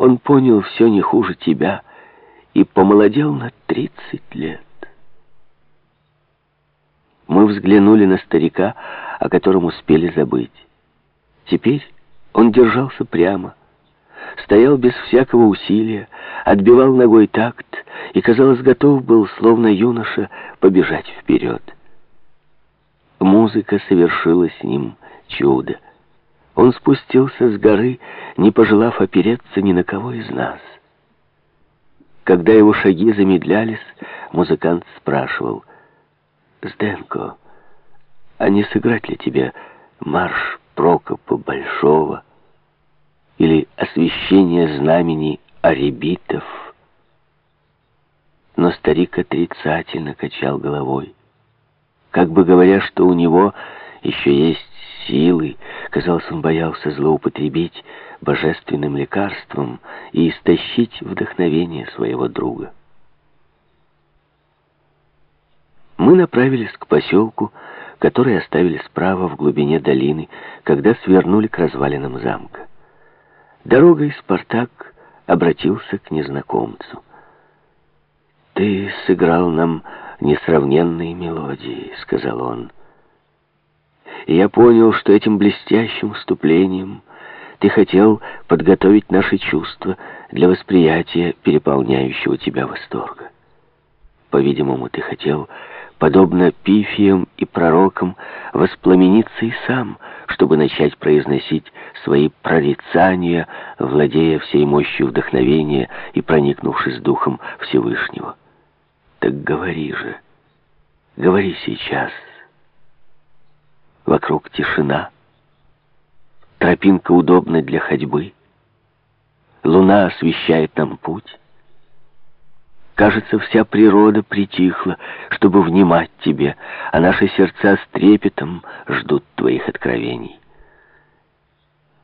Он понял все не хуже тебя и помолодел на тридцать лет. Мы взглянули на старика, о котором успели забыть. Теперь он держался прямо, стоял без всякого усилия, отбивал ногой такт и, казалось, готов был, словно юноша, побежать вперед. Музыка совершила с ним чудо. Он спустился с горы, не пожелав опереться ни на кого из нас. Когда его шаги замедлялись, музыкант спрашивал, «Сденко, а не сыграть ли тебе марш Прокопа Большого или освящение знамени аребитов?» Но старик отрицательно качал головой, как бы говоря, что у него еще есть силы. Казалось, он боялся злоупотребить божественным лекарством и истощить вдохновение своего друга. Мы направились к поселку, который оставили справа в глубине долины, когда свернули к развалинам замка. Дорогой Спартак обратился к незнакомцу. «Ты сыграл нам несравненные мелодии», — сказал он. И я понял, что этим блестящим вступлением ты хотел подготовить наши чувства для восприятия переполняющего тебя восторга. По-видимому, ты хотел, подобно пифиям и пророкам, воспламениться и сам, чтобы начать произносить свои прорицания, владея всей мощью вдохновения и проникнувшись духом Всевышнего. Так говори же, говори сейчас. Вокруг тишина. Тропинка удобна для ходьбы. Луна освещает нам путь. Кажется, вся природа притихла, чтобы внимать тебе, а наши сердца с трепетом ждут твоих откровений.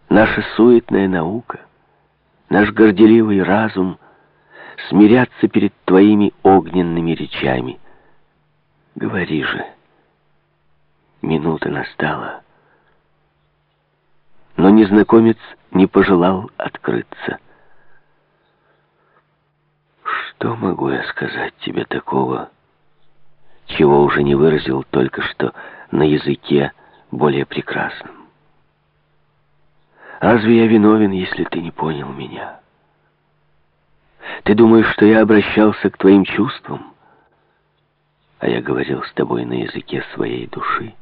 Наша суетная наука, наш горделивый разум смирятся перед твоими огненными речами. Говори же, минута настала. Но незнакомец не пожелал открыться. Что могу я сказать тебе такого, чего уже не выразил только что на языке более прекрасном? Разве я виновен, если ты не понял меня? Ты думаешь, что я обращался к твоим чувствам, а я говорил с тобой на языке своей души?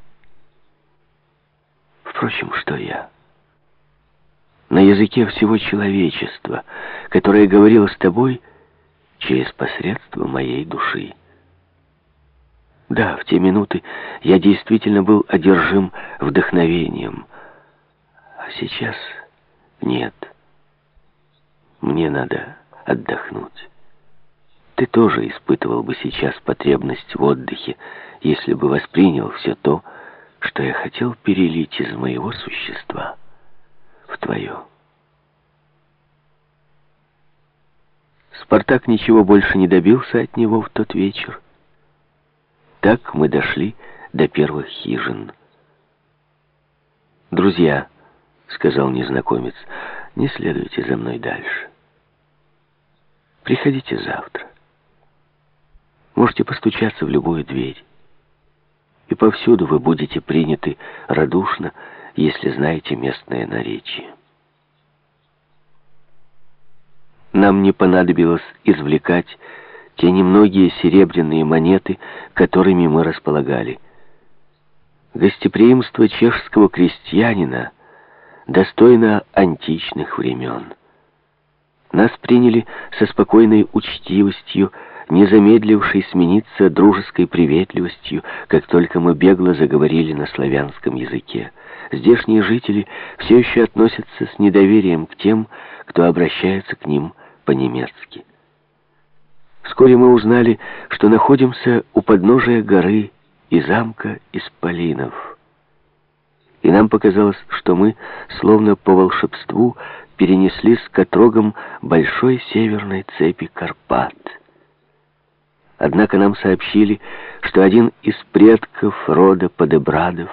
Впрочем, что я? На языке всего человечества, которое говорило с тобой через посредство моей души. Да, в те минуты я действительно был одержим вдохновением, а сейчас нет. Мне надо отдохнуть. Ты тоже испытывал бы сейчас потребность в отдыхе, если бы воспринял все то, что я хотел перелить из моего существа в твое. Спартак ничего больше не добился от него в тот вечер. Так мы дошли до первых хижин. «Друзья», — сказал незнакомец, — «не следуйте за мной дальше. Приходите завтра. Можете постучаться в любую дверь и повсюду вы будете приняты радушно, если знаете местное наречие. Нам не понадобилось извлекать те немногие серебряные монеты, которыми мы располагали. Гостеприимство чешского крестьянина достойно античных времен. Нас приняли со спокойной учтивостью, не замедливший смениться дружеской приветливостью, как только мы бегло заговорили на славянском языке. Здешние жители все еще относятся с недоверием к тем, кто обращается к ним по-немецки. Вскоре мы узнали, что находимся у подножия горы и замка Исполинов. И нам показалось, что мы, словно по волшебству, перенеслись к отрогам большой северной цепи Карпат — Однако нам сообщили, что один из предков рода Подебрадов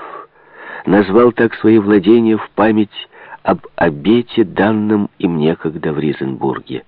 назвал так свои владения в память об обете, данном им некогда в Ризенбурге.